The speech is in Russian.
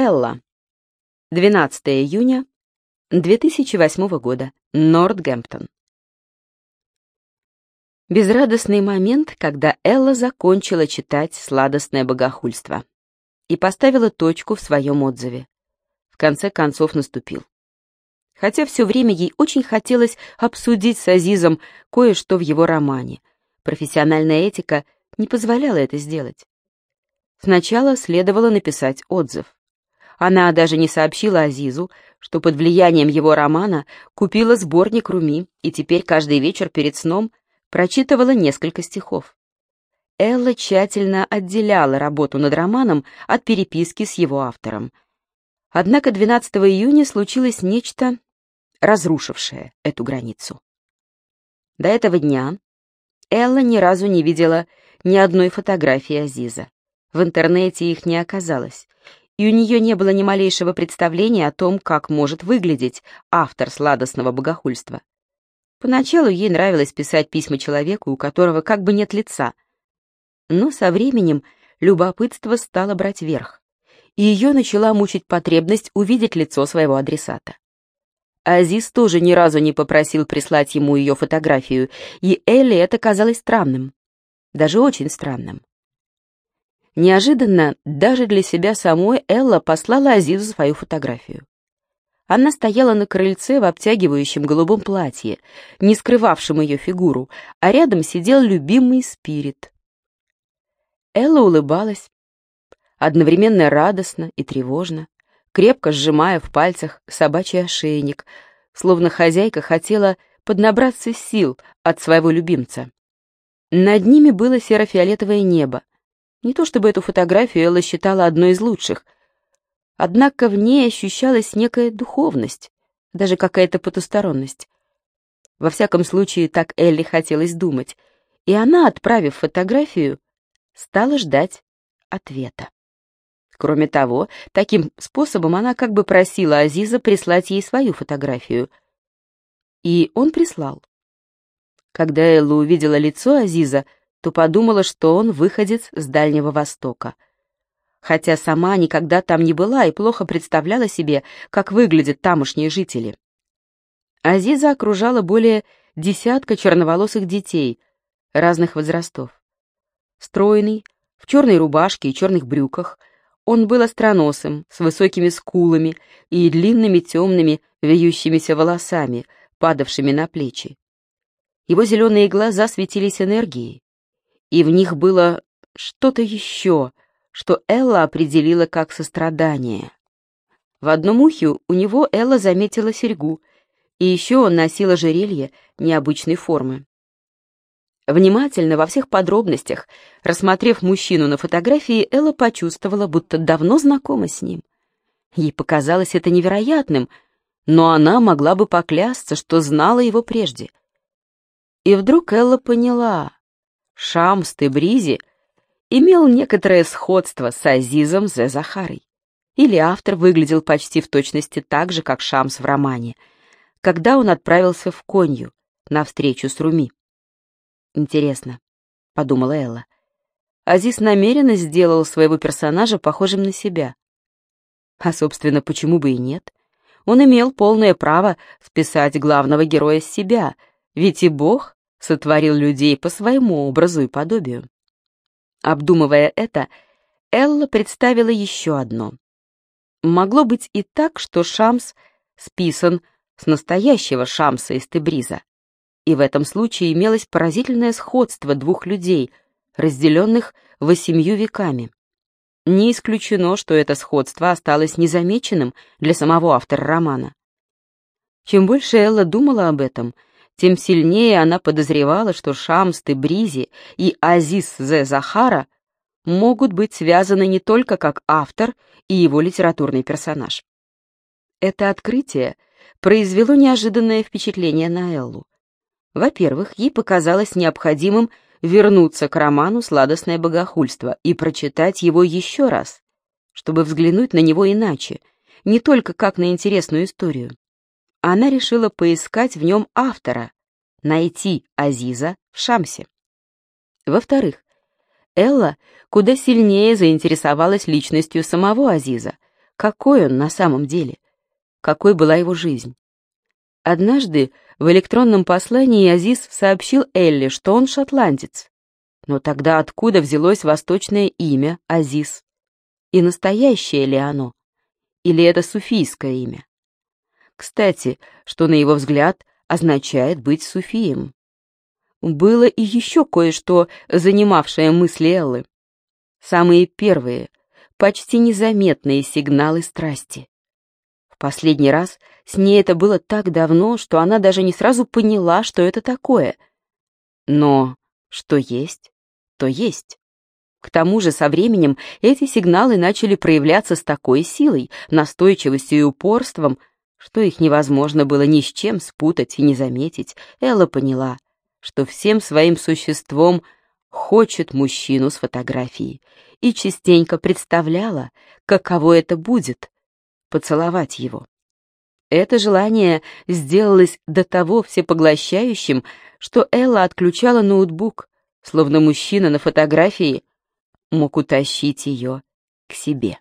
Элла. 12 июня 2008 года. Нортгемптон. Безрадостный момент, когда Элла закончила читать «Сладостное богохульство» и поставила точку в своем отзыве. В конце концов наступил. Хотя все время ей очень хотелось обсудить с Азизом кое-что в его романе. Профессиональная этика не позволяла это сделать. Сначала следовало написать отзыв. Она даже не сообщила Азизу, что под влиянием его романа купила сборник Руми и теперь каждый вечер перед сном прочитывала несколько стихов. Элла тщательно отделяла работу над романом от переписки с его автором. Однако 12 июня случилось нечто, разрушившее эту границу. До этого дня Элла ни разу не видела ни одной фотографии Азиза. В интернете их не оказалось, и у нее не было ни малейшего представления о том, как может выглядеть автор сладостного богохульства. Поначалу ей нравилось писать письма человеку, у которого как бы нет лица. Но со временем любопытство стало брать верх, и ее начала мучить потребность увидеть лицо своего адресата. Азиз тоже ни разу не попросил прислать ему ее фотографию, и Элли это казалось странным, даже очень странным. Неожиданно даже для себя самой Элла послала Азизу свою фотографию. Она стояла на крыльце в обтягивающем голубом платье, не скрывавшем ее фигуру, а рядом сидел любимый спирит. Элла улыбалась, одновременно радостно и тревожно, крепко сжимая в пальцах собачий ошейник, словно хозяйка хотела поднабраться сил от своего любимца. Над ними было серо-фиолетовое небо, не то чтобы эту фотографию Элла считала одной из лучших, однако в ней ощущалась некая духовность, даже какая-то потусторонность. Во всяком случае, так Элли хотелось думать, и она, отправив фотографию, стала ждать ответа. Кроме того, таким способом она как бы просила Азиза прислать ей свою фотографию. И он прислал. Когда Элла увидела лицо Азиза, то подумала, что он выходец с Дальнего Востока. Хотя сама никогда там не была и плохо представляла себе, как выглядят тамошние жители. Азиза окружала более десятка черноволосых детей разных возрастов. Стройный, в черной рубашке и черных брюках, он был остроносым, с высокими скулами и длинными темными вьющимися волосами, падавшими на плечи. Его зеленые глаза светились энергией, и в них было что-то еще, что Элла определила как сострадание. В одном ухе у него Элла заметила серьгу, и еще он носил ожерелье необычной формы. Внимательно, во всех подробностях, рассмотрев мужчину на фотографии, Элла почувствовала, будто давно знакома с ним. Ей показалось это невероятным, но она могла бы поклясться, что знала его прежде. И вдруг Элла поняла, Шамс Тебризи имел некоторое сходство с Азизом Зе Захарой. Или автор выглядел почти в точности так же, как Шамс в романе, когда он отправился в Конью на встречу с Руми. «Интересно», — подумала Элла. Азиз намеренно сделал своего персонажа похожим на себя. А, собственно, почему бы и нет? Он имел полное право списать главного героя с себя, ведь и Бог сотворил людей по своему образу и подобию. Обдумывая это, Элла представила еще одно. Могло быть и так, что Шамс списан с настоящего Шамса из Тебриза, и в этом случае имелось поразительное сходство двух людей, разделенных восемью веками. Не исключено, что это сходство осталось незамеченным для самого автора романа. Чем больше Элла думала об этом — тем сильнее она подозревала, что Шамс Тебризи и Азиз Зе Захара могут быть связаны не только как автор и его литературный персонаж. Это открытие произвело неожиданное впечатление на Эллу. Во-первых, ей показалось необходимым вернуться к роману «Сладостное богохульство» и прочитать его еще раз, чтобы взглянуть на него иначе, не только как на интересную историю она решила поискать в нем автора, найти Азиза в Шамсе. Во-вторых, Элла куда сильнее заинтересовалась личностью самого Азиза, какой он на самом деле, какой была его жизнь. Однажды в электронном послании Азиз сообщил Элли, что он шотландец. Но тогда откуда взялось восточное имя Азиз? И настоящее ли оно? Или это суфийское имя? Кстати, что на его взгляд означает быть суфием. Было и еще кое-что, занимавшее мысли Эллы. Самые первые, почти незаметные сигналы страсти. В последний раз с ней это было так давно, что она даже не сразу поняла, что это такое. Но что есть, то есть. К тому же со временем эти сигналы начали проявляться с такой силой, настойчивостью и упорством, что их невозможно было ни с чем спутать и не заметить. Элла поняла, что всем своим существом хочет мужчину с фотографией, и частенько представляла, каково это будет — поцеловать его. Это желание сделалось до того всепоглощающим, что Элла отключала ноутбук, словно мужчина на фотографии мог утащить ее к себе.